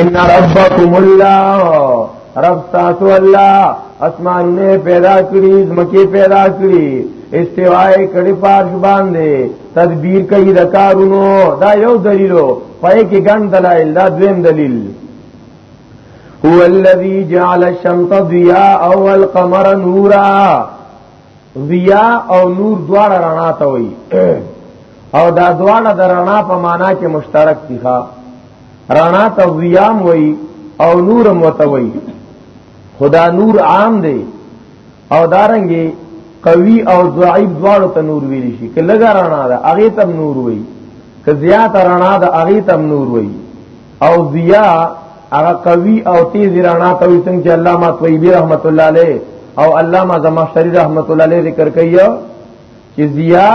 ان ربکم الله رب تاسو الله اسمان نه پیدا کړی زمکه پیدا کړی استوای کړي پارش باندې تدبیر کوي د کارونو دا یو دلیلو پای کې ګڼ دلایل دا دویم دلیل هو الذي جعل الشمس ضياء والقمر نورا ضیا او نور دواړه رڼا ته وایي او دا دواړه د رڼا په معنا کې مشترک دي ښا رڼا ته ضیام وایي او نور متوي خدا نور عام دی او دارنګي قوي او ضعیف دواړو ته نور ویل شي کله رڼا ده هغه ته نور وایي که زیات رڼا ده هغه ته نور وایي او ضیا هغه قوي او تیز رڼا ته وي څنګه چې علامه طیبی رحمت الله علیه او علامه زمخشری رحمت الله علیه ذکر کوي چې ضیا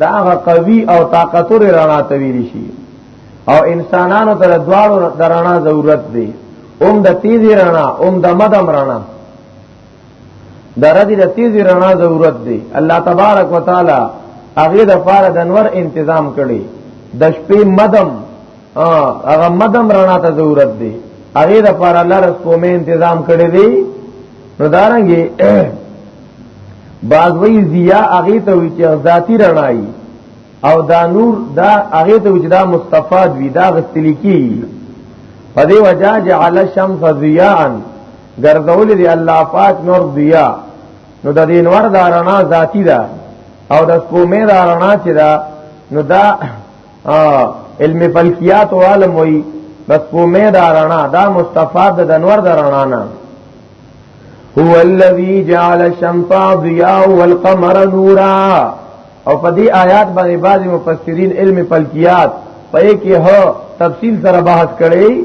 دا هغه قوي او طاقتور رڼا ته ویل شي او انسانانو ته دواړو د رڼا ضرورت دی اوم د تیز رڼا اوم د مدم رڼا دا ردی د تیزی رڼا ضرورت دی الله تبارک وتعالي هغه د پاره د انور تنظیم کړي د شپې مدم هغه مدم رڼا ته ضرورت دی هغه د پاره الله رس کومه تنظیم کړي دی نو دارنګي بعض وی ضیا هغه ته وی چې ذاتی رڼای او دا نور دا هغه ته وی چې دا مستفاد وی دا غستلیکی په دې وجہ جعل الشمس ضیاء ګرځول دی الله پاک نور دیا نو د دین ور دا رڼا ذاتی ده او د کومه دا رڼا چې دا نو دا علم فلکیات او عالم وی بس کومه دا رڼا دا مستفاد د انور دا رڼا نه هو الذی جعل الشمس ضیاء والقمر نورا او په دې آیات باندې بعض مفسرین علم فلکیات په کې هو تفصیل سره بحث کړي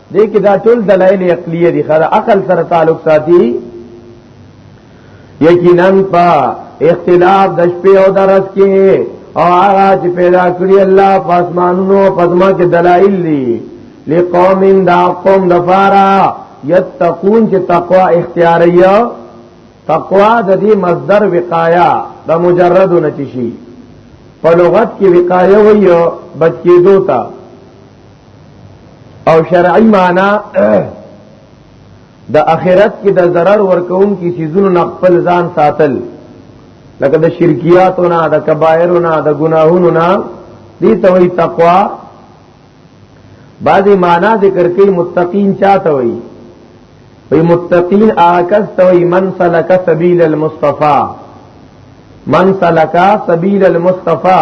دې کې دا ټول دلایل عقلیه دي خره عقل سره تعلق ساتي یقینا پا اختلاف د شپې او درس کې او هغه چې پیدا کړی الله پاسمانونو پدما کې دلایل دي لقوم دا قوم دفارا یتقون چې تقوا اختیاریه تقوا د دې مصدر وقایا د مجرد نتشي په لغت کې وقایه وي بچ کېدو ته او شرعي معنا د اخرت کې د ضرر ورکون کی سيزونو نه خپل ځان ساتل لکه د شرکیاتو نه د کبایرو نه د ګناهونو نه دي ته وي تقوا بعضی معنا ذکر کوي متقین چاته وي وي متقین آکس ته وي من سلک سبیل المصطفی من سلک سبیل المصطفی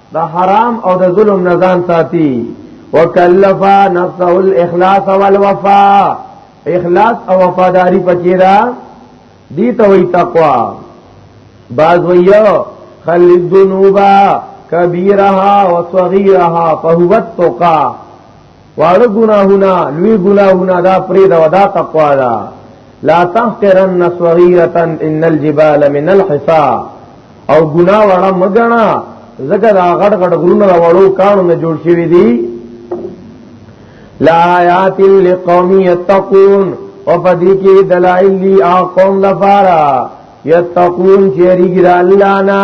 د حرام او د ظلم نه ځان ساتي وکلف نفسه الاخلاص والوفاء اخلاص او وفاداری پکې ده دي ته وي تقوا باز ویو خلی الذنوب کبیرها وصغیرها فهو التقا واړه ګناهونه لوی ګناهونه دا پرې دا ودا تقوا دا لا تحقرن صغيره ان الجبال من الحصى او ګنا وړه مګنا زګه دا غړ غړ غرونه وړو کانو نه جوړ شوی دی لا آیات لقوم یتقون او پدې کې دلایل دی اقوم لپاره یتقون چې ریګ الله نه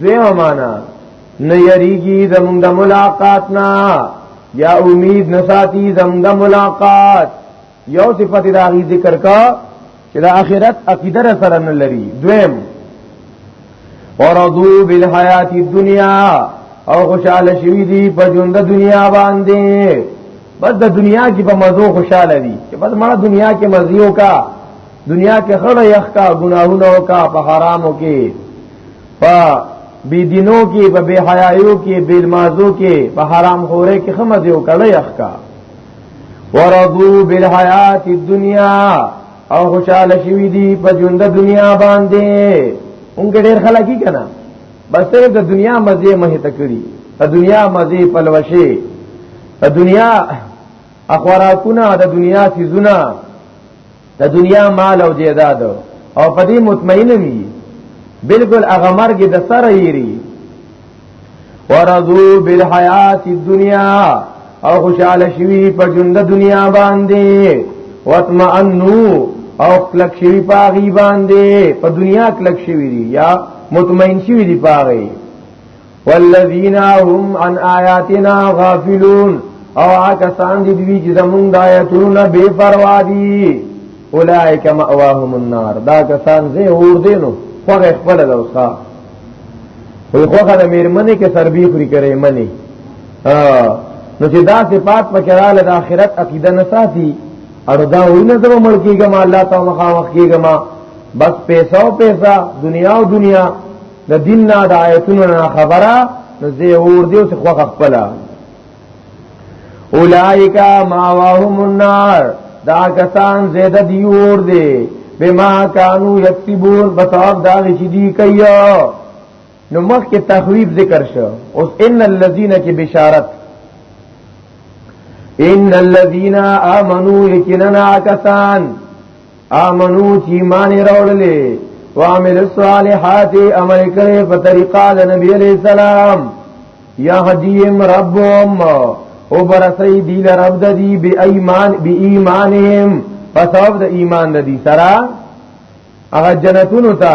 دویمه معنا نه یریږي زمونږ د ملاقات نه یا امید نه ساتي زمونږ د ملاقات یو صفت دا غي ذکر کا چې د آخرت عقیده سره نه لري دویم ورضو بالحیات الدنیا او خوشاله شوی دي په ژوند د دنیا باندې بس د دنیا کې په مزو خوشاله دي چې بس ما دنیا کې مزيو کا دنیا کې خړه یخ کا ګناهونه وکا په حرامو کې په بی دینو کې په بی حیايو کې بی مازو کې په حرام خورې کې خمه دیو کړه یخ کا ورضو بالحیات الدنیا او خوشاله شوی دی په ژوند دنیا باندې اونګ ډېر خلک کی کنه بس صرف د دنیا مزه مه تکړي د دنیا مزه پلوشه د دنیا اخوراکونه د دنیا سيزونه د دنیا مال او جیداد او په دې مطمئن وي بالکل هغه مرګ د سره یری ورضو بالحیات الدنیا او خوشاله شوی په ژوند دنیا باندې واتمعنو او کلک شوی په غی باندې په دنیا کلک شوی دی یا مطمئن شوی دی په غی والذین هم عن آیاتنا غافلون او هغه سان دي دوی چې زمونږ د آیاتونو بے پروا دي اولائک مأواهم النار دا کسان زه اور دینو خو خپل دا وسا وي خو خدای میرمنه کې سربي خوري کوي منی نو چې دا صفات پکړاله د آخرت عقیده نه ساتي اړو دا وی نه زما مړ کیږم الله تعالی مخامخ کیږم بس پیسو پیسا دنیا او دنیا د دین نه د آیتونو نه خبره نو زه اور دیو څخه خوخه خپل اولائک ما واهم النار دا کسان زیاده دی اور دی بما کانو یکسبون بسبب دا چې دی کوي نو مخ کې تخویب ذکر شو اوس ان الذين کې بشارت ان الذين امنوا یقینا کسان امنو چې ایمان راوړلې وعمل الصالحات عمل کړي په طریقه د نبی علی السلام یا هدیم ربهم او برسي دی رب د دی بی ایمان بی ایمانهم په سبب د ایمان د دی سره هغه جنتونو ته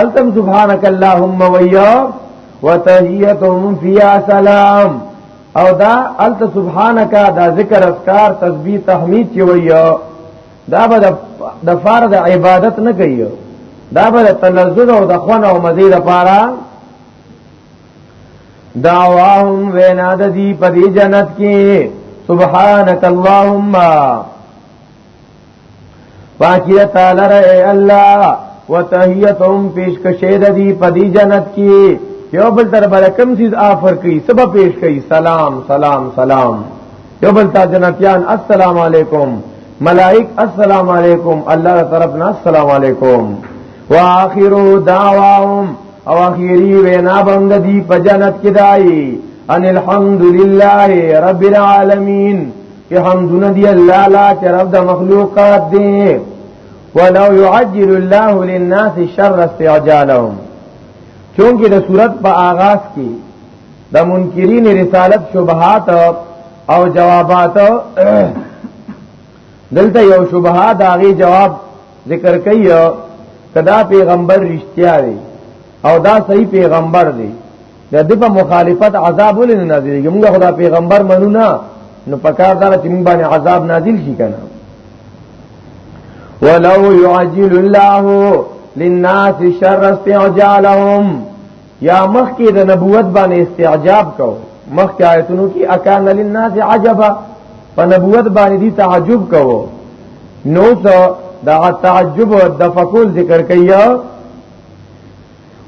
التم سبحانك اللهم ويا وتحيتهم فيها سلام او دا الت سبحانك دا ذکر اذکار تسبیح تحمید چې ويا دا به د فرض عبادت نه کوي دا به تلذذ او د خون او مزه لپاره دعواهم وینا د دې په دې جنت کې سبحانك اللهم باقی تعالی رہے اللہ و تحیتهم پیش کشید دی پدی جنت کی یو بل تر بل کم چیز آفر کی سب پیش کی سلام سلام سلام یو بل تا جنتیان السلام علیکم ملائک السلام علیکم اللہ طرف نا السلام علیکم واخر دعواهم او اخیری وینا بند دی په جنت کې دای ان الحمدلله رب العالمین چې حمدونه دی الله لا چې رب د مخلوقات دی ولو يعجل الله للناس شر استعجالهم چونکه د صورت په آغاز کې د منکرین رسالت شبهات او جوابات دلته یو شبهات هغه جواب ذکر کوي کدا پیغمبر رښتیا دی او دا صحیح پیغمبر دی د دې په مخالفت عذاب ولې نه نازلېږي موږ خدا پیغمبر منو نه نو پکار دا چې موږ باندې عذاب نازل شي کنه ولو يعجل الله للناس شر استعجالهم یا مخ کې د نبوت باندې استعجاب کو مخ کې آیتونو کې اکان للناس عجبا په نبوت باندې دي تعجب کو نو څه دا تعجب او تفکر ذکر کیا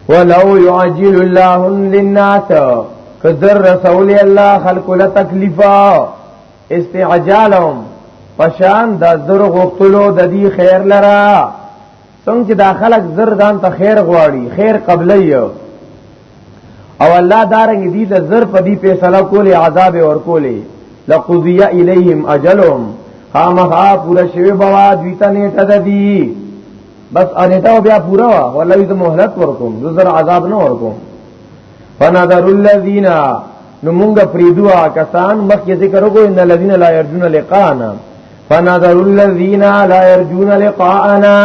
ولو يعجل الله للناس قدر رسول الله خلق له تکلیفا استعجالهم پشان د زر غختلو د دې خیر لرا څنګه دا خلق زر ځان ته خیر غواړي خیر قبلې او الله دارنګ دې ته زر په دې فیصله کولې عذاب ور کولې لقضی الیہم اجلهم خامخا پورا شوی بوا دویتا نیتا دا دی بس انیتا بیا پورا وا ولوی ته مهلت ورکوم زر عذاب نه ورکوم فنظر الذین نو مونږ فریدوا کسان مخکې ذکر وکړو ان الذین لا یرجون لقانا فنظر الذین لا یرجون لقاءنا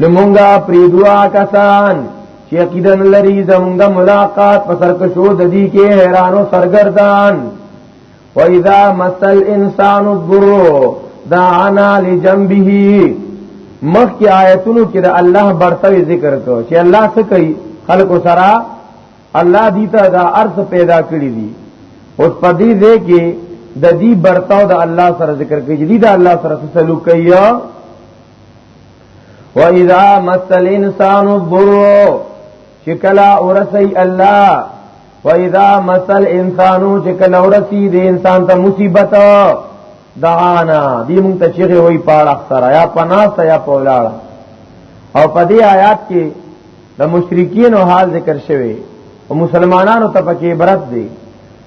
نو مونږ فریدوا کسان چې عقیده لري زمونږ ملاقات په سرکشو د دې کې حیرانو سرګردان واذا مثل انسان الضر دعانا لجنبه مخ کی آیتونو کې د الله برتوي ذکر کو چې الله څه کوي خلکو سره الله دې ته دا ارث پیدا کړی دي اوس په دې ځای کې د دې برتاو د الله سره ذکر کوي چې دا الله سره سلوک کوي و اذا مثل انسان الضر شکلا ورسی الله فاذا مثل انسانو چې کله ورسی د انسان ته مصیبت دعانا دی مونږ ته چیغه وای پاړه سره یا پناست یا پولاړ او په دې آیات کې د مشرکین او حال ذکر شوی او مسلمانانو ته پکې عبرت دی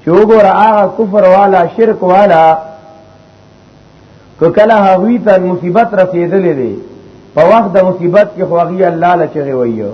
چې وګوره هغه کفر والا شرک والا کله هغوی ته مصیبت رسیدلې دی په وخت د مصیبت کې خو هغه الله لچغه وایو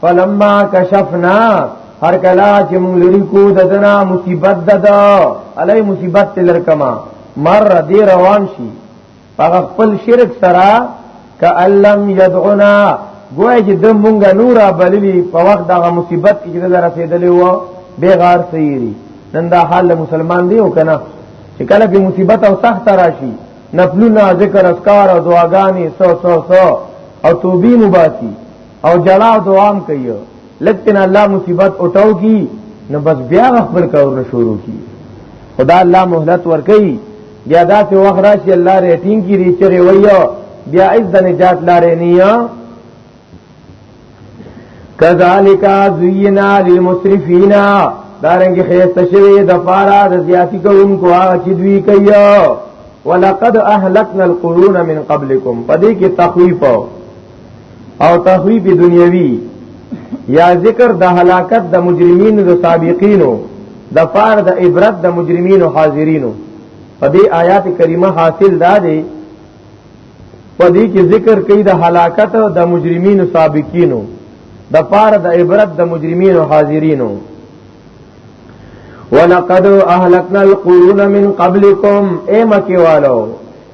فلما کشفنا هر کلا چې مونږ لري کو ددنا مصیبت ددا علی مصیبت تلر کما مر دی روان شي هغه خپل شرک سره کألم یدعنا گویا چې د مونږه نورا بللی په وخت دغه مصیبت کې د رسیدلې و بیغار سیری نن دا حال مسلمان دی او کنه چې کله په مصیبت او سخت راشي نفلونه ذکر اسکار او دعاګانی سو سو سو او توبې مباسی او جلا او دوام کوي لکه نه الله مصیبت اٹاو کی نو بس بیا خپل کارونه شروع کی خدا الله مهلت ور کوي بیا دا چې وخت راشي الله ریټینګ کی ری چغي وایو بیا از د نجات لارې نه یا کذالک زینا للمسرفین دارنګ خیسته شوی د پارا د زیاتی کوونکو هغه چې دوی کوي ولقد اهلكنا القرون من قبلكم پدې کې تخویف او تخویب دنیوی یا ذکر د هلاکت د مجرمین د سابقینو د فار د عبرت د مجرمین او حاضرینو په دې آیات کریمه حاصل دا دی په دې کې ذکر کوي د هلاکت د مجرمین سابقینو د فار د عبرت د مجرمین او حاضرینو ولقد اهلكنا القرون من قبلكم اے مکی والو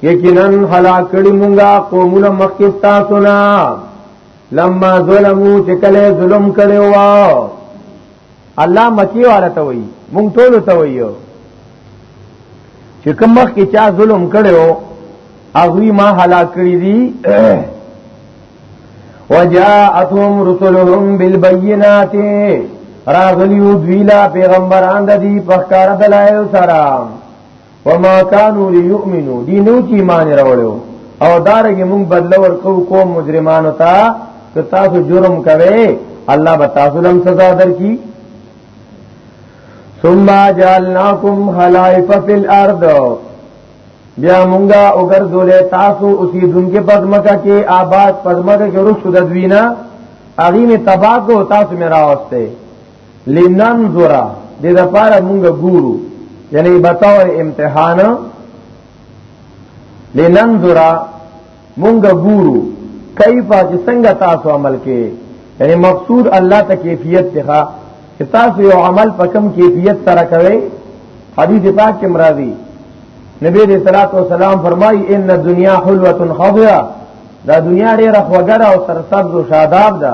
یقینا هلاک کړي مونږه قومونه مخکې تاسو نه لما ظلمو چې کله ظلم کړي وا الله مکی والا ته وایي مونږ ټول ته وایو چې کوم مخکې چا ظلم کړي او هغه ما هلاک کړی دي وجاءتهم رسلهم بالبينات راغلیو دویلا پیغمبران د دې په کار دلایل سره وما كانوا ليؤمنوا دي نو چې ایمان راوړو او دارګه مونږ بدل ورکو کوم مجرمانو ته که تاسو جرم کوي الله به تاسو لم سزا درکړي ثم جعلناكم خلائف في الارض بیا مونږه وګرځولې تاسو اوسیدونکو په ځمکه کې آباد په ځمکه کې رسو د دوینا اغي می تباکو تاسو می راوسته لینن زورا د دې لپاره مونږه ګورو یعنی بتاو امتحان لینن زورا مونږ ګورو کیفا چې څنګه تاسو عمل کې یعنی مقصود الله ته کیفیت ته چې تاسو یو عمل په کم کیفیت سره کوي حدیث پاک کې مرادي نبی دې صلوات و سلام فرمای ان الدنيا حلوه خضرا دا دنیا ډیره خوګره او سرسبز او شاداب ده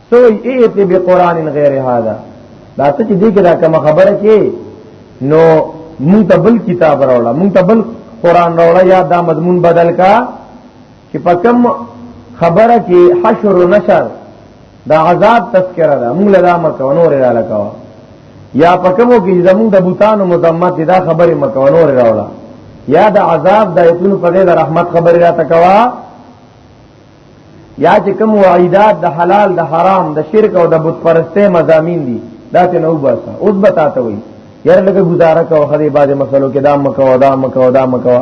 سوی ایت بقران غیر هذا دا ته چې دې کې دا کوم خبره کې نو مونږ ته بل کتاب راوړه مونږ ته بل قران راوړه یا دا مضمون بدل کا چې په کوم خبره کې حشر و نشر دا عذاب تذکرہ دا مونږ لا مکو نور را لکاو یا په کومو کې زمونږ د بوتانو مذمت دا خبره مکو نور راوړه یا د عذاب د ایتونو په دې د رحمت خبره را تکوا یا چې کوم وعیدات د حلال د حرام د شرک او د بت پرسته مزامین دي دا ته نو باسه اوس بتاته وي یار لکه گزاره کو خدای باز مسلو کې دا مکو دا مکو دا مکو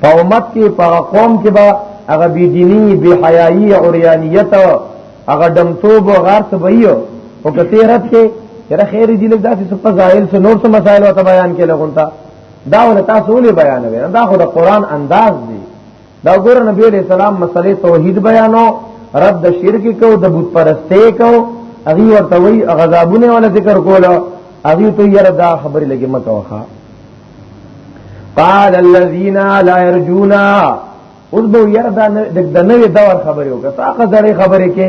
په امت کې په قوم کې با هغه بی دینی بی حیايي اوریانیت هغه دمتوب او غار څه ویو او کته رات کې یره خیر دی لږ داسې څه فضایل څه نور څه مسائل او بیان کې لګونتا دا ول تاسو ولې بیان وې دا خو د قران انداز دی دا ګور نبی علیہ السلام مسئله توحید بیانو رب د شرک کو د بت پرسته کو اغي ورته وی غذابونه ولا ذکر کولا اغي ته یره دا خبرې لګي مکه وخا قال الذين لا يرجون اوس به یره دا د نوې دور خبرې وکړه تا خزړې خبرې کې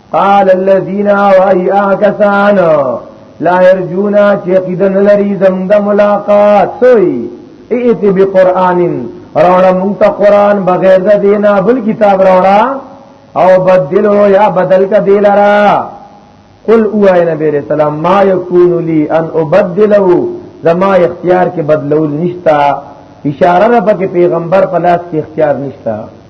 قال الذين وای آکسان لا يرجونا چې قیدن لري زم د ملاقات سوی ایت بقران راوړه مونږ ته قران بغیر د دینا بل کتاب راوړه او بدلو یا بدل کا دی لرا قل او اے نبی علیہ السلام ما یکون لی ان ابدله زما اختیار کې بدلول نشتا اشاره را پکې پیغمبر پلاس کې اختیار نشتا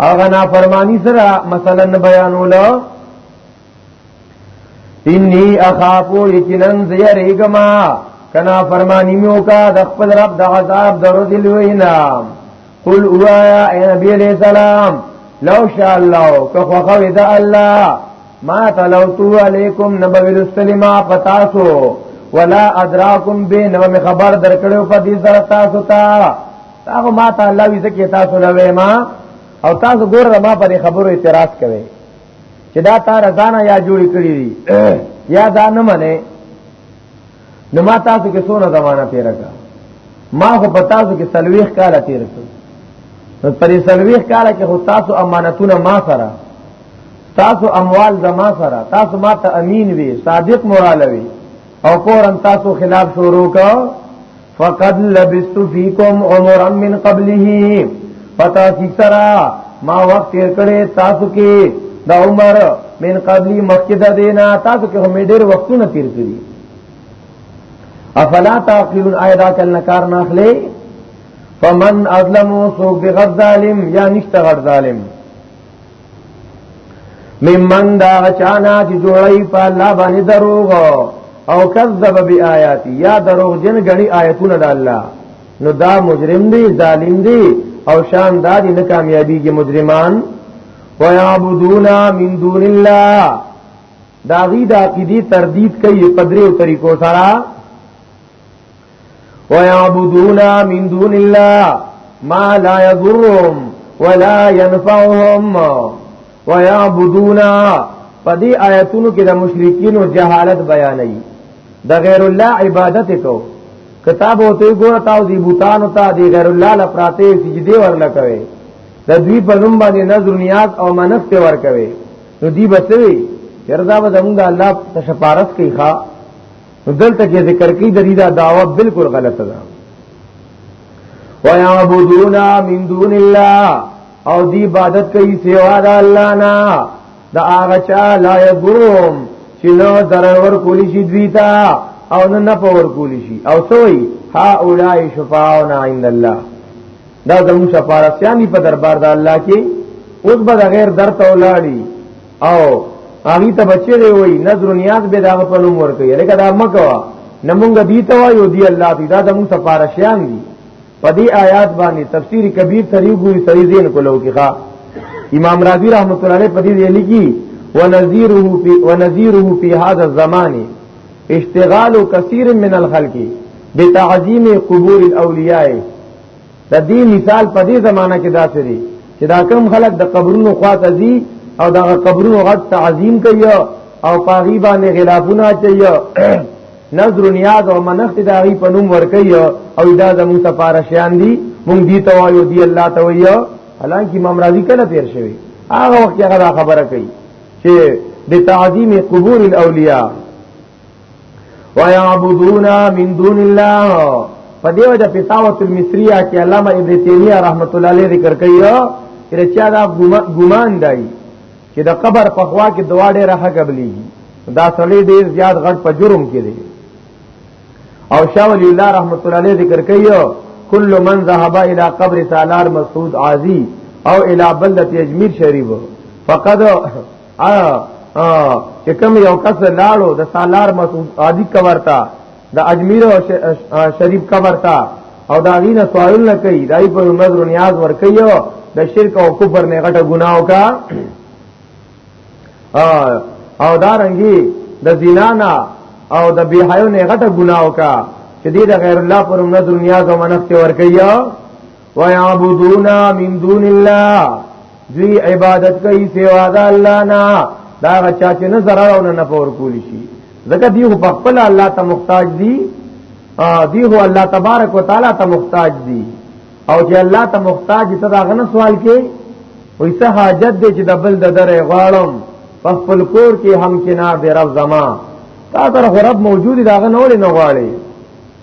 هغه نافرمانی سره مثلا بیانولو انی اخافو یقینن زیریګما کنا فرمانی میو کا د خپل رب د عذاب درو دل وینا قل اوایا اے نبی علیہ السلام لو شاء الله که خو خو د الله ما تلوتو علیکم نبوی السلام پتاسو ولا ادراکم بین و خبر درکړو په دې سره تاسو ته هغه ما ته الله وی زکه تاسو نه وې ما او تاسو ګور ما پر خبرو اعتراض کوي چې دا تا رضانا یا جوړی کړی دي یا دا نه منه نو ما تاسو کې سونه زمانہ تیر کا ما خو په تاسو کې سلويخ کال تیر کړ نو پر سلويخ کال کې خو تاسو امانتونه ما سره تاسو اموال زما سره تاسو ما ته امین وي صادق مورالوي او کورن تاسو خلاف شروع کا فقد لبست فيكم عمرا من قبله پتا سی سرا ما وخت تیر کړي تاسو کې د عمر من قبلی مخکده دینا تاسو کې هم ډېر وختونه تیر کړي افلا تعقلون ايدا کل نکار ناخلي فمن اظلمو سوق بغض ظالم یا نشته غړ ظالم ممن دا چانا چې جوړی په الله باندې دروغ او کذب بیاات یا دروغ جن غنی آیتونه د الله نو دا مجرم دی ظالم دی او شان دا دی نه کامیابی کې مجرمان ويعبدون من دون الله دا غي دا عقيدي تردید کوي په دریو طریقو سره ويعبدون من دون الله ما لا يضرهم ولا ينفعهم ويعبدون پدې آیتونو کې د مشرکین او جهالت بیانې د غیر الله عبادت کو کتاب او ته ګور تاو دی بوتان او تا دی غیر الله لپراته سجدي ورل کوي د دوی په نوم باندې نظر نیاز او منښت ور کوي نو دی بسوي چردا به زمونږ الله تشفارت کوي ښا نو دلته کې ذکر کوي د دې دا دعوه بالکل غلطه ده ويعبدون من دون الله او دی عبادت کوي سوا د الله نه دا هغه چا لا يغوم چې نو درور کولی شي دوی ته او نه نه پور کولی شي او سوی ها اولای شفاعنا عند الله دا زمو شفاعت یانی په دربار د الله کې اوس به غیر درته ولاړی او هغه ته بچی دی وای نظر نیاز به دا په نوم ورکړي لکه دا مکوا نمونګ دی ته وایو دی الله دی دا زموږ سفاره شیان دي په دې آیات باندې تفسیر کبیر سریو ګوري سری زین کولو کې ښا امام رازی رحمت الله علیه په دې لیکي ونذيره في ونذيره في هذا الزمان اشتغال كثير من الخلق بتعظيم قبور الاولياء د دې مثال په دې زمانہ کې داسې دی چې دا کم خلک د قبرونو خواته ځي او دا قبرونو غټ تعظیم کوي او پاغي باندې غلافونه چي نظر نیاز او منخت دا غي په نوم ور کوي او دا زمو سفاره شیان دي مونږ دي ته وایو دی الله ته وایو حالانکه امام رازي کله تیر شوی هغه وخت هغه خبره کوي چې بتعظیم قبور الاولیاء ويعبدون من دون الله په دې وجه فتاوت المصریه کې علامه ابن تیمیه رحمت الله علیه ذکر کوي چې چا دا ګمان دی چې د قبر په خوا کې دوا ډېر راخه قبلي دا سړی ډېر زیات غټ په جرم کې دی او شاه ولی الله رحمت الله علیه ذکر کوي کل من ذهب الى قبر سالار مسعود عازی او الى بلدت اجمیر شریف فقد ا چې کوم یو کس لاړو د سالار مسعود عادی کورتا د اجمیر او شریف کورتا او دا غینه سوال نه کوي دای په نظر نیاز ور کوي د شرک او کفر نه غټه ګناو کا او دا رنګي د زنا نه او د بیحیو نه غټه ګناو کا چې دې د غیر الله پر نظر نیاز او منښت ور کوي ويعبدون من دون الله دوی عبادت کوي سوا د الله نه دا غچا چې نه zarar او نه پور کولی شي ځکه دی په خپل الله ته محتاج دي دی هو الله تبارک وتعالى ته محتاج دي او چې الله ته محتاج ته دا غنه سوال کوي وای څه حاجت دې چې د بل د درې غواړم په خپل کور کې هم کنار دې رب زما تا تر رب موجود دا غنه ولې نه غواړي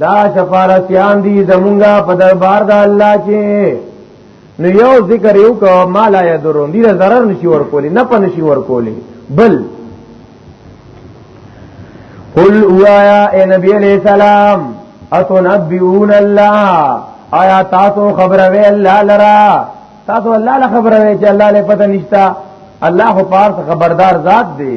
دا شفارسیان دی زمونږه په دربار د الله کې نو یو ذکر یو کو ما لا یذرون دی zarar نشي ور کولی نه په نشي ور کولی بل قل اوایا اے نبی علیہ السلام اتنبئون الله آیا تاسو خبروي الله لرا تاسو الله له خبروي چې الله له پته نشتا الله خو پارس خبردار ذات دی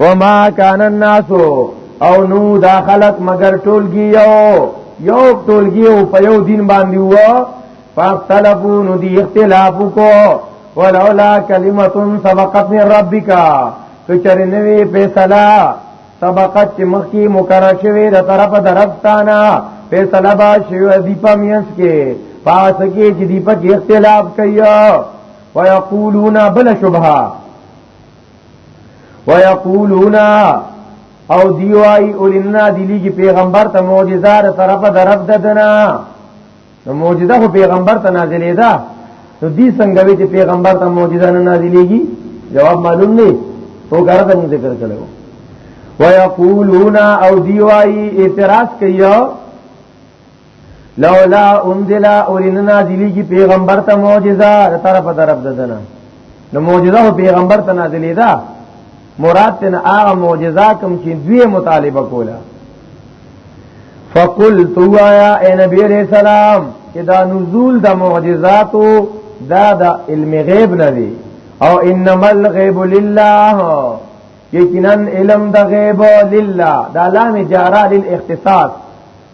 وما کان الناس او نو دا خلق مگر ټولګي یو یو ټولګي او په یو دین باندې وو فاختلفو نو دی اختلاف کو ولولا کلمه سبقت من ربک کچره نوی فیصله سبقت چې مخکي مقرر شوی د طرفه درپتانا فیصله با شیو دی پمینس کې پاس کې چې دی په اختلاف کوي ويقولون بلا شبهه ويقولون او دیوای اولنا دلی کی پیغمبر ته معجزه را طرف درف ددنا نو معجزه خو پیغمبر ته نازلې ده نو دې څنګه وی چې پیغمبر ته معجزه نه نازلېږي جواب معلوم نه او غرض هم ذکر کړو ويقولون او دیوای اعتراض کوي لولا انزل اورین نازلی کی پیغمبر ته معجزه تر طرف طرف ددنه نو معجزه پیغمبر ته نازلی ده مراد تن هغه معجزه کوم چې دوی مطالبه کوله فقل تو آیا اے نبی علیہ السلام چې دا نزول د معجزاتو دا د علم غیب نه دی او انما الغیب لله یقینا علم د غیب لله دا لام جارا للاختصاص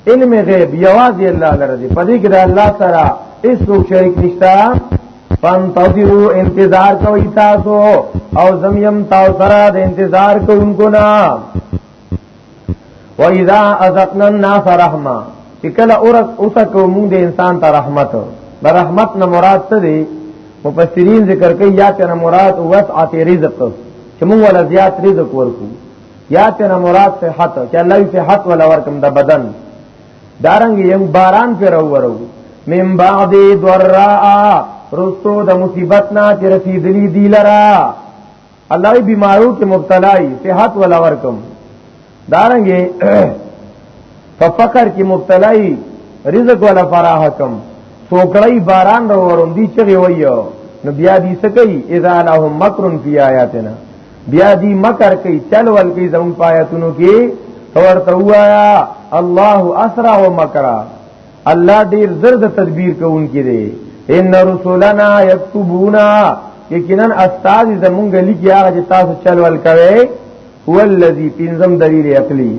علم غیب یوازې الله لره دی پدې کې د الله سره هیڅ شریک نشته فانتظروا انتظار کوي تاسو او زمیم تاسو سره د انتظار کوونکو نه و اذا اذقنا الناس رحمه چې کله اورک اوسه کوم د انسان ته رحمت د رحمت نه مراد څه دی مفسرین ذکر کوي یا چې نه مراد وسعت رزق چې موږ ولا زیات رزق ورکو یا تینا مراد صحت چې الله یې صحت ولا ورکم د بدن دارنګ یو باران پر ورو من بعد ضراء رستو د مصیبت نه چې رسیدلی دی لرا الله یې بیمارو کې مبتلا یې صحت ولا ورکم دارنګ په فقر کې مبتلا یې رزق ولا فراحکم سوکړی باران ورو دی چې ویو نو بیا دې سکی اذا لهم مکر فی آیاتنا بیا دی مکر کوي چل ول کوي زمون پایتونو کې ورته وایا الله اسرع ومکرا الله ډیر زر د تدبیر کوونکی دی ان رسولنا یكتبونا یقینا استاد زمونږ لیکي هغه چې تاسو چل ول کوي هو الذی پنزم دلیل عقلی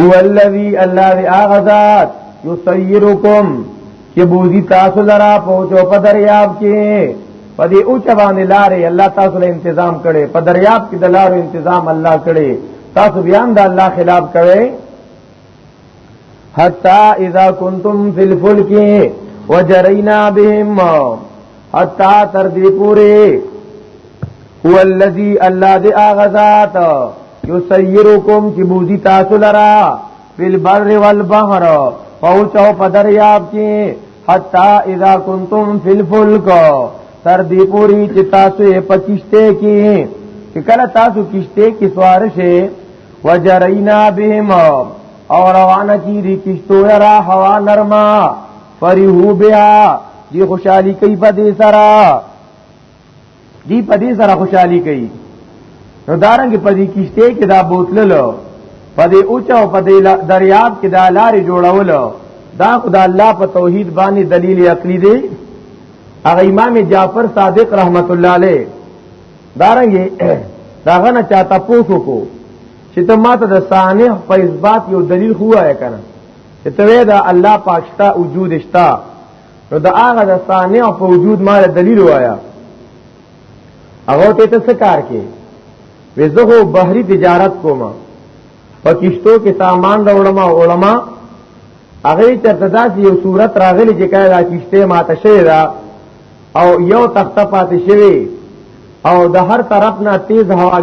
هو الذی الله دی اغذات یسیرکم چې بوزي تاسو لرا پوجو په دریاب کې په دې او چ باندې لارې الله تاسو له تنظیم کړي په دریاب کې د لارو تنظیم الله کړي تاسو بیا د الله خلاف کوي حتا اذا کنتم فی الفلک وجرینا بهم حتا تر دې پوره هو الذی الله دې اغذات یسیرکم چې بوزي تاسو لرا بالبر والبحر پوچو په دریاب کې حتا اذا کنتم فی الفلک تر دې پوری چې تاسو یې پکشته کې چې کله تاسو کشته کې سوار شئ وجرینا بهم او روانه کی ری کشتو را هوا نرما فریحو بیا دی خوشحالی کوي په دې سره دی په دې سره خوشحالي کوي نو دارنګ په دې کشته کې دا بوتللو په دې اوچو په دې دریاب کې دا لارې جوړولو دا خدای الله په توحید باندې دلیل عقلی دی هغه امام جعفر صادق رحمت الله علیه دارنګ داغه نه چاته پوسو کو چې ته ماته د صانع په اثبات یو دلیل هوا یا کنه چې ته دا الله پاکشتا وجود شتا نو دا هغه د صانع په وجود مال دلیل وایا هغه ته ته څه کار کې وزغه بحری تجارت کوم په کشتو کې سامان راوړم علما هغه چرته داسې یو صورت راغلی چې کله دا کشته ماته شوی دا او یو تخته پاتې شوی او د هر طرف نه تیز هوا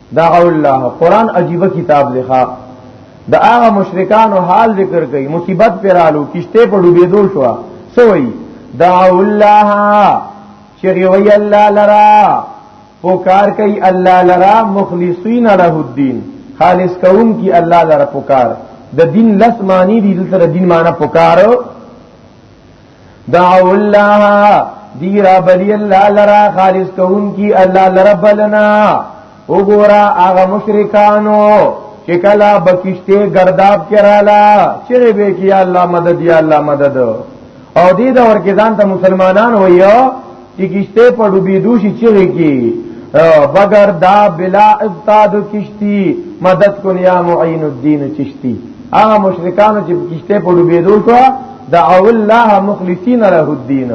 دعو الله قران عجیب کتاب دی ښا د هغه مشرکانو حال ذکر کړي مصیبت پیرالو کشته په ډوبېدو شو سوئی دعو الله چې وی الله لرا پکار کوي الله لرا مخلصین له الدين خالص کوم کی الله لرا پکار د دین لس معنی دي دلته دین معنی پکار دعو الله دی را بلی الله لرا خالص کون کی الله لرا بلنا وګورا هغه مشرکانو چې کلا بکشته گرداب کرالا چې به کی الله مدد یا الله مدد او دې دور کې ځان ته مسلمانان وایو چې کشته په ډوبې دوشي چیرې کی بغیر دا بلا افتاد کشتی مدد کو یا معین الدین چشتی هغه مشرکان چې کشته په ډوبې دوشو دعو الله مخلصین له الدین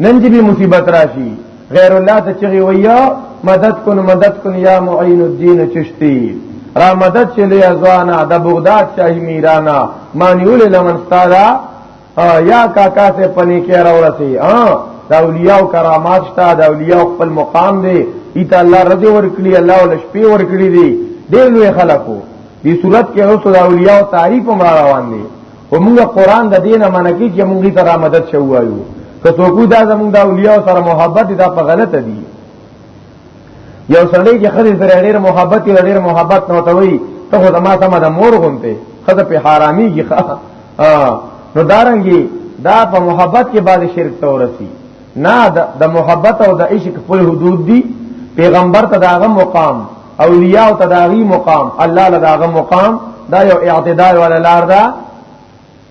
نن چې به مصیبت راشي غیر الله ته چغي ویا مدد کو مدد کو یا معین الدین چشتی را مدد چلی ازوانا د بغداد شاهی میرانا مانیول لمن ستادا یا کاکا سے پنی کې راوړسي ها دا اولیاء کرامات شته دا اولیاء خپل مقام دی ایت الله رضی ورکړي الله ول شپې ورکړي دی ډېر لوی خلکو دې صورت کې اوس دا اولیاء تعریف هم روان دي ومغه قران د دینه منکی چې موږ ته را مدد شوایو که څوک دا زموږ د اولیاء سره محبت دا په غلطه دي یو سړی چې خدای سره ډېر محبت او ډېر محبت نو ته وي ته خو زما سم د مور غونته خدای په حرامي کې نو دارنګي دا په محبت کې باندې شرک ته ورسی نه د محبت او د عشق په حدود دي پیغمبر ته داغه مقام اولیاء ته داغي مقام الله له داغه مقام دا یو اعتدال ولا لار ده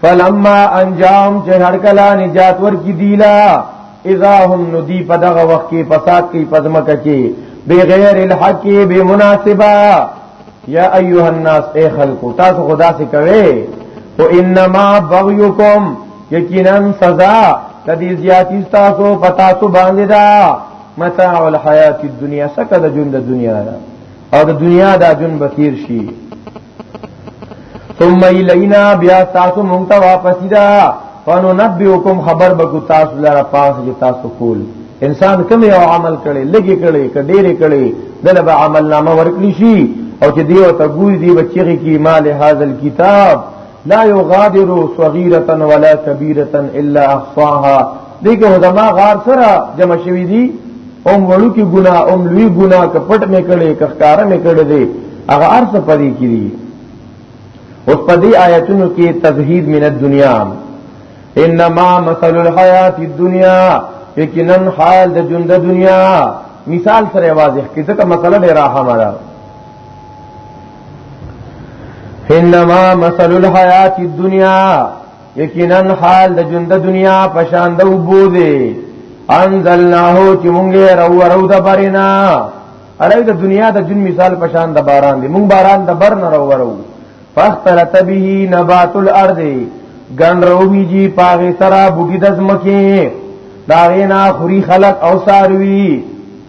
فلما انجام چې هر کلا نجات ور کی دیلا اذا هم ندی په دغه وخت کې فساد کې پزمکه کې بغیر الحق بمناسبه یا ایها الناس اے خلق تاسو خدا سے کوي او انما بغيكم یقینا سزا تدی زیاتی تاسو پتا سو باندې دا متاع الحیات الدنیا سکه د ژوند د دنیا دا او د دنیا دا ژوند بخیر شي ثم الینا بیا تاسو مونږ ته واپس دا فنو نبئکم خبر بکو تاسو لاره پاس چې تاسو کول انسان کوم یو عمل کړي لګي کړي کډېره کړي دله به عمل نامه ورکړي شي او چې دیو ته ګوري دی بچی کی مال هاذ الكتاب لا یغادر صغیرة ولا کبیرة الا احصاها دې کې زما غار سره جمع شوی دي اوم وړو کې ګنا اوم لوی ګنا کپټ مې کړي کخکار مې کړي دي هغه ارث پدې کړي اوس پدې آیتونو کې تزهید من الدنیا انما مثل الحیات الدنیا یقینا حال د ژوند د دنیا مثال سره واضح کړي ځکه مسله ډیره اهمه ده انما مثل الحیات الدنیا یقینا حال د ژوند دنیا پشان د وبو دی انزلناه چې مونږه رو رو د برینا الای د دنیا د جن مثال پشان د باران دی مونږ باران د بر نه رو رو فاختلط به نبات الارض ګن رومی جی پاغه سرا بوګی د زمکه داغینا خوري خلق او ساروی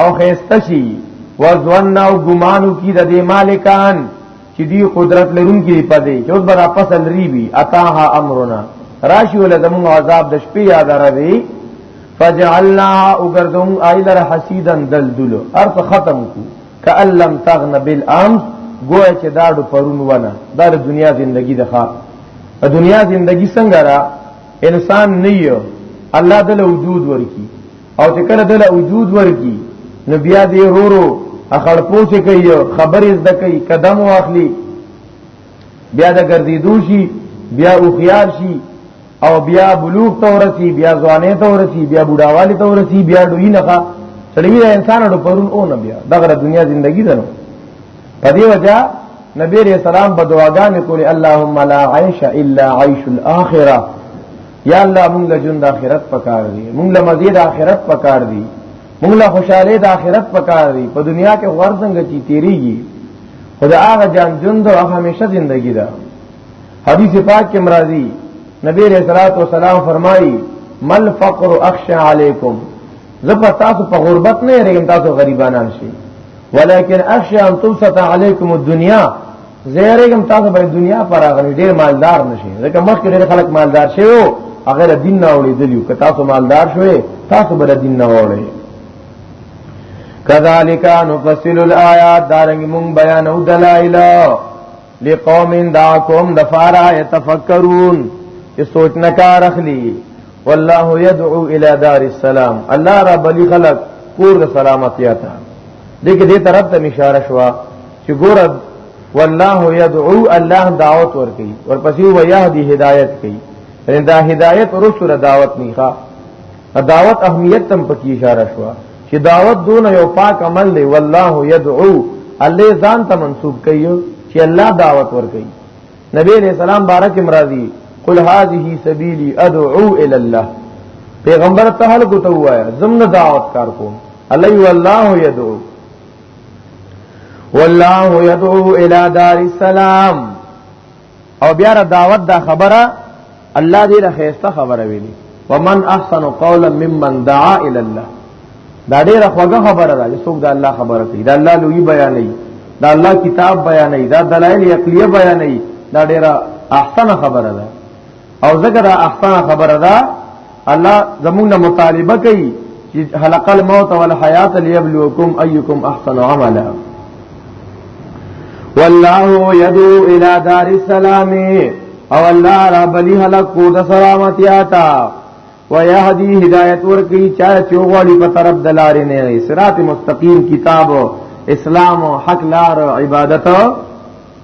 او خیسته شي وزن او ګمانو کی د دې مالکان چې دی قدرت لرونکي پدې چې اوس بر واپس لري وي اتاها امرنا راشي ول زمون عذاب د شپې یاد راوي فجعلنا وګرځون ایلر حسیدن دلدل ارث ختم کو کأن لم تغن بالامس گویا چې داړو پرون ونه دا د دنیا زندگی د خاص د دنیا زندگی څنګه را انسان نه یو الله دل وجود ورکی او چې کله دل وجود ورکی نو بیا دې رورو اخړ پوسې کوي خبرې زده کوي قدم واخلي بیا د ګرځېدو شي بیا او خيار شي او بیا بلوغ ته ورسی بیا ځوانې ته ورسی بیا بوډاوالي ته ورسی بیا ډوی نه ښه سړی د انسان ډو پرون او نه بیا دغه دنیا زندگی ده نو په دې وجہ نبی رسول الله په دعاګانې کولې اللهم لا عيش الا عيش الاخره یا الله موږ له ژوند آخرت پکار دی موږ له مزید آخرت پکار دی موږ له خوشاله د آخرت پکار دی په دنیا کې غور څنګه چی تیریږي خدا هغه جان ژوند او همیشه زندگی ده حدیث پاک کې مرাজি نبی رسول الله والسلام فرمایي مل فقر اخشى علیکم زپر تاسو په غربت نه ریم تاسو غریبانان شي ولكن اخشى ان تبسط عليكم الدنيا زیرګم تاسو په دنیا پر هغه ډیر مالدار نشي ځکه مخکې ډیر خلک مالدار شوی هغه دین نه وړي دلیو که تاسو مالدار شوي تاسو بل دین نه وړي کذالک نفصل الایات دارنګ مون بیان او دلائل لقوم داکم دفارا یتفکرون چې سوچ نه کار اخلي والله يدعو الى دار السلام الله رب لي خلق کور سلامتی عطا دغه دې طرف ته اشاره شوه چې ګور والله يدعو الله دعوت ور کوي ورپسې و يهدي هدايت کوي ان دا هدايت رسول دعوت نه ښه دعوت اهمیت تم پکې اشاره شو چې دعوت دون یو پاک عمل دی والله يدعو الله ځان ته منسوب کوي چې الله دعوت ور کوي نبی علیہ السلام بارک مرادی قل هذه سبیلی ادعو الی الله پیغمبر ته هل کوته وایا زم نه دعوت کار کوم الله والله يدعو والله يدعو الى دار السلام او بیا را دعوت دا خبره الله دې له خيسته خبره ویلي ومن احسن قولا ممن دعا الى الله دا ډیره خوږه خبره ده چې څوک دا الله خبره کوي دا الله لوی بیان نه دا الله کتاب بیان نه دا دلایل عقلیه بیان نه دا ډیره احسن خبره ده او ځکه دا اخطا خبره ده الله زموږ نه مطالبه کوي چې خلق الموت والحیات ليبلوکم ايکم احسن عملا والله يدعو الى دار السلام او الله رب لي خلق کو د سلامتیا تا ويهدي هدايت ورکی چا چوغړي په طرف دلارې نه صراط مستقيم کتاب اسلام حق لار عبادت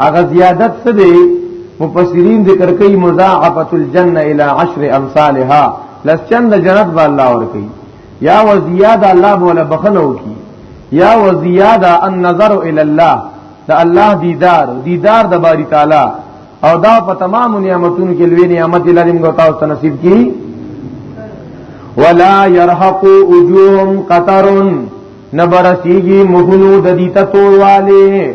هغه زیادت څه دی مفسرین ذکر کوي مضاعفه الجنه الى عشر امثالها لس چند جنت به الله ور کوي یا وزیاده الله بوله بخنو کی یا وزیاده النظر الى الله دا الله دیدار دیدار د باری تعالی او دا په تمام نعمتونو کې لوی نعمت لري موږ تاسو ته نصیب کی ولا يرهق وجوههم قطر نبرسیږي مخونو د دې تطور والے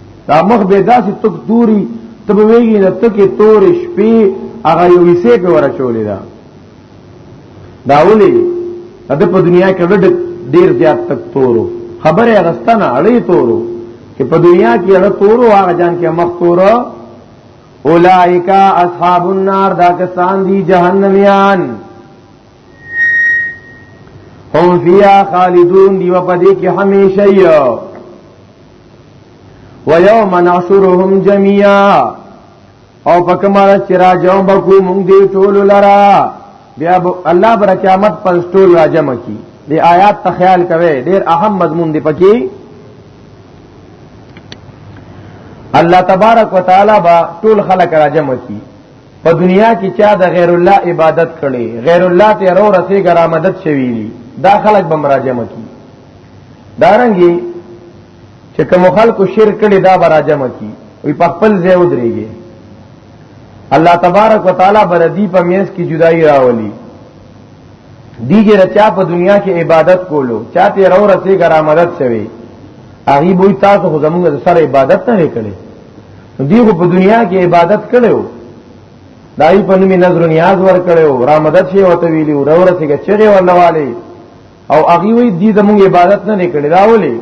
دا مخ به داسې تک توري ته به ویږي نه تکې تورې شپې هغه یو حصے په ور چولې دا دا ولې دا په دنیا کې ډډ ډیر زیات تک تورو خبره غستانه اړې تورو چې په دنیا کې اړ تورو هغه جان کې مخ تورو اولائک اصحاب النار دا کسان دی جهنميان هم فیا خالدون دی و پدې کې همیشه یو و یوم نحشرهم جميعا او پکمال چې راځو بکو مونږ دې ټول لرا بیا الله بر قیامت پر ټول راجم کی دې آیات ته خیال کوي ډېر اهم مضمون دی پکې الله تبارک وتعالى با ټول خلق راجم کی په دنیا کې چا د غیر الله عبادت کړي غیر الله ته رو رسې ګرا مدد شوی دي دا خلک به مراجمه کی دارنګي چې کوم خلکو شرک کړي دا مراجمه کی وي په خپل ځای ودرېږي الله تبارک وتعالى بردی په میز کې جدائی راولي دیګه رچا په دنیا کې عبادت کولو چاته رو رسې ګرا مدد شوی هغه به تاسو خو زمونږ سره عبادت نه وکړي دیغه په دنیا کې عبادت کړو دای په نومي نظر نیاز ور کړو را مدد شي وته ویلی رو رسې کې چغه ورلواله او هغه وی دي زمونږ عبادت نه وکړي دا ولي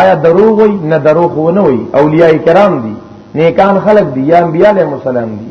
آیا دروغ وي نه دروغ ونه وي اولیاء کرام دي نیکان خلق دي یا انبیاء علیهم السلام دي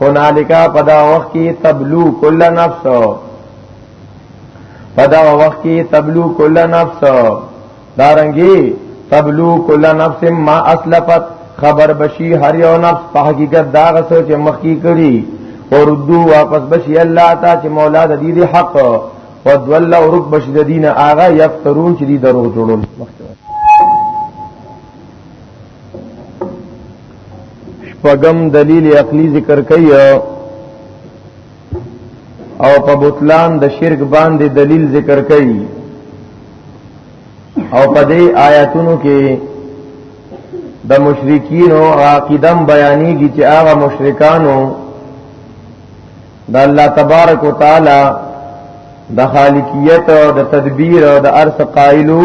هنالکا پدا وخت کی تبلو کل نفس پدا وخت کی تبلو کل نفس دارنګي تبلو کل نفس ما اسلفت خبر بشي هر یو نفس په حقیقت دا غسو چې مخکی کړي او ردو واپس بشي الله تا چې مولا د دې حق او دول او رب بشي د دین آغا یفترون چې دې درو جوړول شپږم دلیل عقلی ذکر کوي او په بوتلان د شرک باندې دلیل ذکر کوي او په دې آیاتونو کې د مشرکین او عقیدم بیانېږي چې هغه مشرکانو د الله تبارک وتعالى د خالقیت او د تدبیر او د ارث قائلو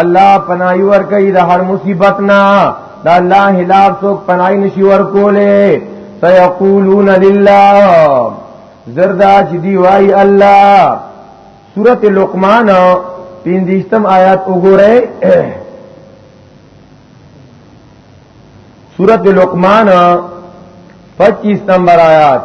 الله پناي ور کوي د هر مصیبت نه دا الله هلاف څوک پناي نشي ور کوله سيقولون لله زردا چې دی وای الله سورته لقمان پیندیشتم آیات وګوره سورت لقمان پچیس نمبر آیات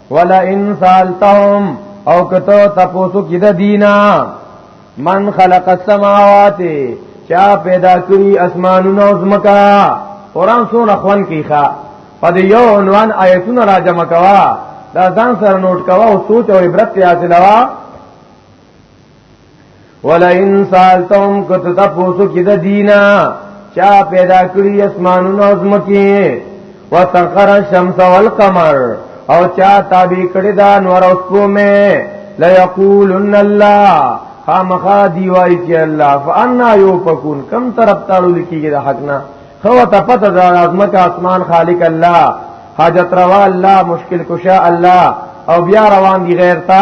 ولا ان سالتهم او کته تاسو کې د دینا من خلق السماوات چا پیدا کړی اسمانونه او زمکا قران سونه خوان کی ښا په دې یو عنوان آیتونه را جمع کوا دا ځان سره نوٹ کوا او سوچ او عبرت یې حاصلوا ولئن سالتم کت تاسو کې د دینا چا پیدا کړی اسمانونو او زمکی وسخر الشمس والقمر او چا تابع کړی دا نور او سپومه لا یقولن الله خامخا دی وای چې الله فانا یوفکون کم طرف تاړو لکیږي د حق نه خو ته پته د عظمت اسمان خالق الله حاجت روا الله مشکل کشا الله او بیا روان دي غیر تا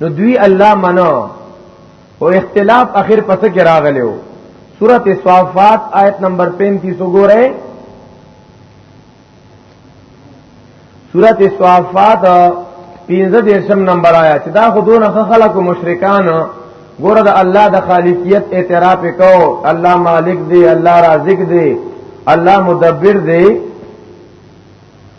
نو دوی الله منو او اختلاف اخر پس کې راغلو سورت صافات آیت نمبر 35 وګورئ سورت صافات 15 دیرشم نمبر آیا چې دا خودونه خلق او مشرکان ګوره د الله د خالقیت اعتراف کو الله مالک دی الله رازق دی الله مدبر دی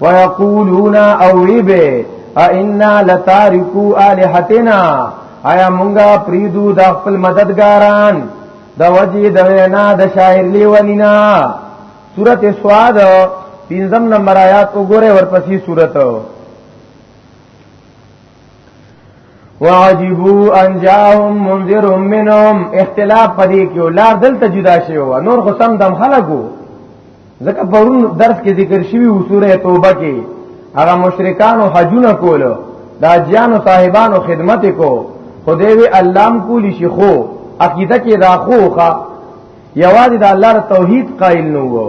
ويقولون او ويبه ائنا لتارکو الہتنا آیا مونږه پریدو د خپل مددګاران د وجی د وینا د شاعر لیونینا سورته سواد پنځم نمبر آیات وګوره ورپسې سورته وعجبوا ان جاءهم منذر منهم اختلاف پدې کې ولار دلته جدا شوی و نور خو سم دم خلقو ځکه پرون درس کې ذکر شوی و سوره توبه کې هغه مشرکان او حجونه کولو دا جان او صاحبانو خدمت کو خدای وی علام کولی شي خو عقیده کې راخوخه یوازې د الله توحید قائل نه وو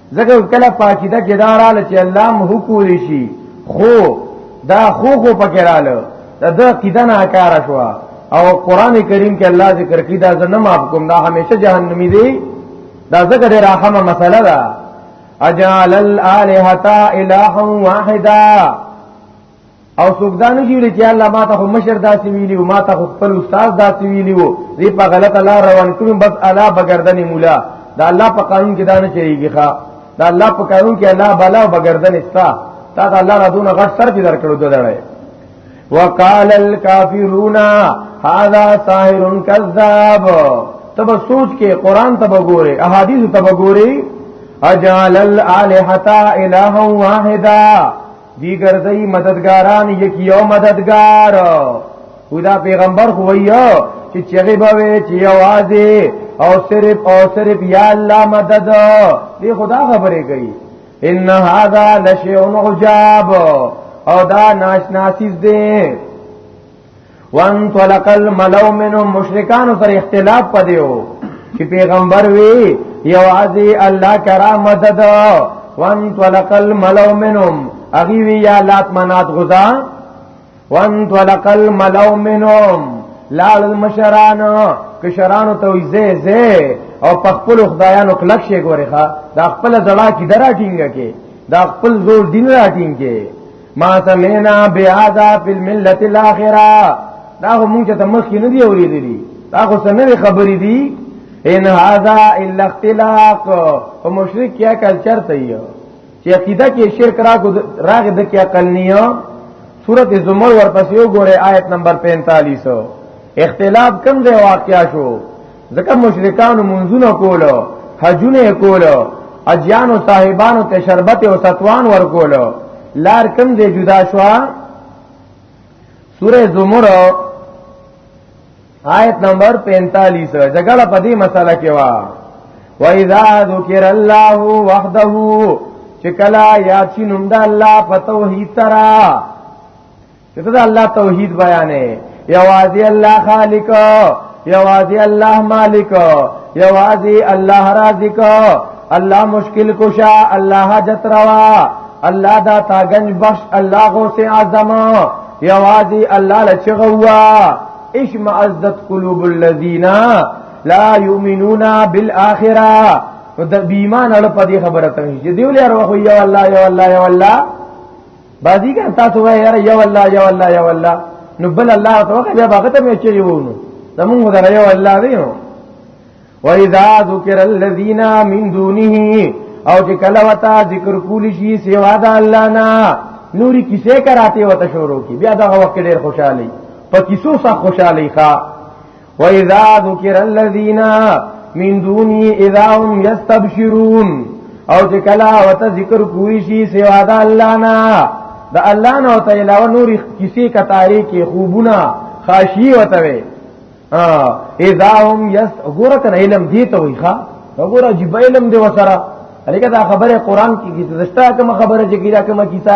ځکه کله پاکیده کې دا رااله چې الله مه کولی شي خو دا خو خو پکې رااله دا د عقیده نه کار شو او قران کریم کې الله ذکر کی دا زنه معاف کوم دا همیشه جهنمی دی دا ځکه د رحمه مسله ده اجعل الالهه الها واحده او څوک دا نه جوړي چې الله ما ته مشر داسې ویلی او ما ته خپل استاد داسې ویلی وو دې په غلطه لار روان کړم بس الا بغردن مولا دا الله په قانون کې دا نه چریږي ښا دا الله په قانون کې الله بالا او بغردن استا تا دا الله را دونه غټ سر کې درکړو دړای وقال الكافرون هذا ساحر كذاب تب سوچ کې قران تب ګوره احادیث تب ګوره اجعل الالهه اله واحده دی ګرځي مددګاران یک یو مددګار خدا پیغمبر خو ویو چې چغه به چې یوازې او صرف او صرف یا الله مدد دی خدا خبرې کوي ان هذا لشیء عجاب او دا ناشناسیز دی وان طلق الملو منهم مشرکان سره اختلاف پدیو چې پیغمبر وی یو عزی الله کرامت ده وان طلق الملو منهم اغي وی یا لات منات غزا وان طلق الملو منهم لال المشران کشرانو ته زه زه او په خپل خدایانو کلک شي ګوري ښا دا خپل ځړا کی درا ټینګه کې دا خپل زور دین را ټینګه کې ما سمینا بیاذا فی الملت الاخره دا خو مونږ ته مخ کې نه دی اوریدلی دا خو سنوي خبرې دي ان هاذا الا اختلاق او مشرک کیا کلچر ته یو چې عقیده کې شرک را کو راغ د کیا کلنیو سورۃ زمر ورپسې وګوره آیت نمبر 45 اختلاف کم دی واقعیا شو ځکه مشرکان منځونه کولو حجونه کولو اجیانو صاحبانو ته شربت او ستوان ور کولو لار کم دې جدا شو سوره زمر آیت نمبر 45 جګړه په دې مسله کې وا و اذا ذکر الله وحده چې کلا یا چې نوم د الله په توحید ترا ته دا الله توحید بیانې یوازې الله خالق یوازې الله مالک یوازې الله رازق الله مشکل کشا الله حاجت روا الله دا تاگنج بخش الله غوث اعظم یوازې الله لچغوا اشم ازدت قلوب الذین لا یؤمنون بالآخرہ د بیمان اړه په دې خبره ته چې دیولې ارواح یو الله یو الله یو الله بعضی کا تاسو وای یاره یو الله یو الله یو الله نو بل الله ته وخت بیا هغه ته مې چي وونو زمون غره یو الله دی نو و اذا ذکر الذین من دونه او چې کله وتا ذکر کولی شي سوا د الله نه نوري کیسه کراته وته شروع کی بیا دا وخت ډیر خوشاله په کیسو سره خوشاله ښا واذا ذکر الذين من دوني اذا هم يستبشرون او چې کلا وته ذکر کوی شي سوا د الله نه د الله نه او تعالی او نور کسی کتاری کې خوبونه خاشی وته وي اذا هم يس غره کنه علم دی ته وي ښا غره جی علم دی وسره الګا دا خبره قران کې کیسه زستا کوم خبره چې کیدا کوم کیسه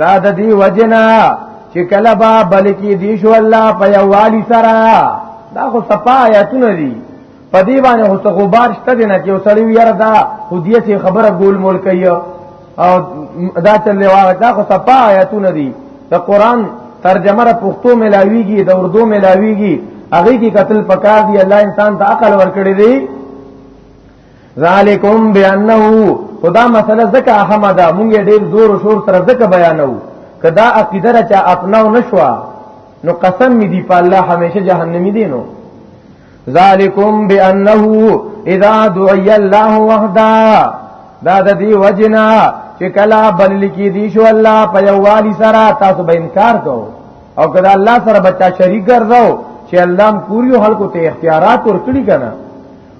دا د دې وجنا چې کله با بلکې دی شو الله په یوالي سره دا خو صفایتونه دي په دې باندې هو څه غبار شته دی نه چې وسړی یاره دا خو دې چې خبره ګول مول کوي او دا چې لوا دا خو صفایتونه دي د قران ترجمه را پښتو ملاویږي د اردو ملاویږي هغه کې قتل پکار دی الله انسان ته عقل ورکړي دی ذالکم بانه خدا مسله زکه اهمه ده مونږ ډیر زور او شور سره زکه بیانو کدا عقیده را چا اپناو نشوا نو قسم می دی په الله همیشه جهنمی دی نو ذالکم بانه اذا دعي الله وحده دا د دې وجنا چې کلا بلل کې دي شو الله په یووالي سره تاسو به انکار کو او کله الله سره بچا شریک ګرځاو چې الله پوری خلکو ته اختیارات ورکړي کنه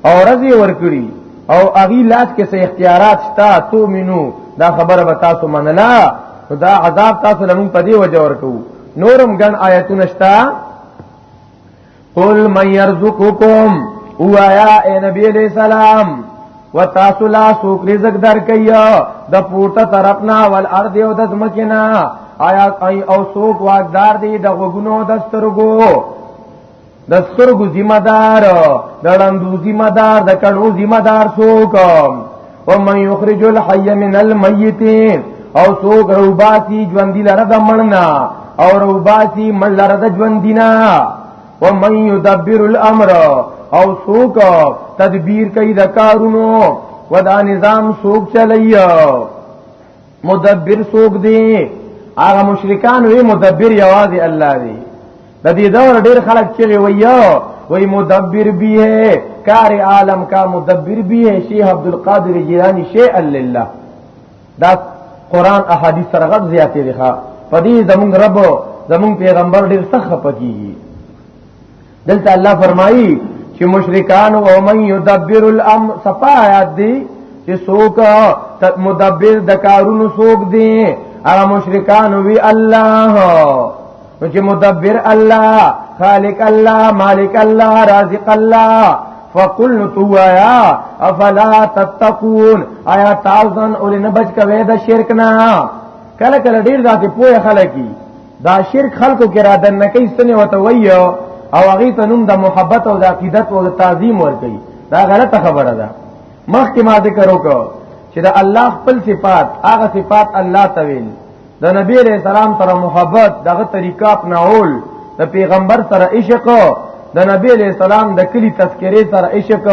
او رضی ورکړي او اغي لاس کې څه اختیارات شتا تو مينو دا خبره به تاسو منلا دا عذاب تاسو لمون پدی وجه ورکو نورم ګن آیتونه شتا قل من يرزقكم او آیا اے نبی علیہ السلام و تاسو لا سوک رزق در کئی د پورته طرفنا ول ارض او د زمکنا آیا او سوک واقدار دی د غوګونو د سترګو د سترګو ذمہ دار د ړندو ذمہ دار د کړو ذمہ دار څوک و من یخرج الحی من المیت او څوک روباسی ژوندۍ لره د مړنا او روباسی مړ لره د ژوندینا و من یدبر الامر او څوک تدبیر کوي د کارونو ودا نظام څوک چلایي مدبر سوق دی هغه مشرکان وی مدبر یوازې الله دی د دې دور ډېر خلک چې ویو وی مدبر بھی ہے کار عالم کا مدبر بھی ہے شیخ عبد القادر جیلانی شیء لله دا قران احادیث سره غږ زیاتې دي ښا پدې زمونږ رب زمونږ پیغمبر ډېر سخت پکې دلته الله فرمایي چې مشرکان او من يدبر الامر صفا آیات دي چې څوک مدبر د کارونو څوک دي هغه مشرکان وی الله نو چې مدبر الله خالق الله مالک الله رازق الله فقل تو آیا افلا تتقون آیا تاسو ځان اولنه بچ کوي د شرک نه کله کله ډیر ذاتي پوهه خلک دا شرک خلکو کې را دن نه کوي سنه وته ویو او هغه ته نوم د محبت او د عقیدت او د تعظیم ور کوي دا غلطه خبره ده مخکې ما ذکر وکړ چې د الله خپل صفات هغه صفات الله تویل د نبی علیہ السلام سره محبت دغه طریقه اپناول د پیغمبر سره عشق د نبی علیہ السلام د کلی تذکرې سره عشق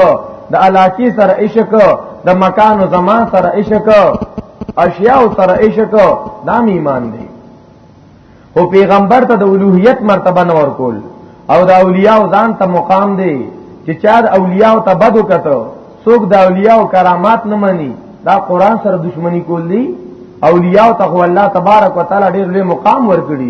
د علاقی سره عشق د مکان او زمان سره عشق اشیاء سره عشق دا ایمان دی او پیغمبر ته د اولوهیت مرتبه نه ورکول او د اولیاء ځان ته مقام دی چې چا د اولیاء ته بدو کته څوک د اولیاء کرامات نه مني دا قران سره دښمنی کول دي اولیاء ته الله تبارک وتعالى ډیر لوی مقام ورکړي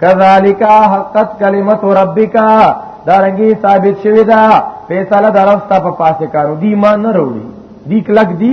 کذالک حقت کلمت ربک دارنګي ثابت شوی دا فیصله درسته په پاسه کارو دی ایمان نه وروړي دی کلک دی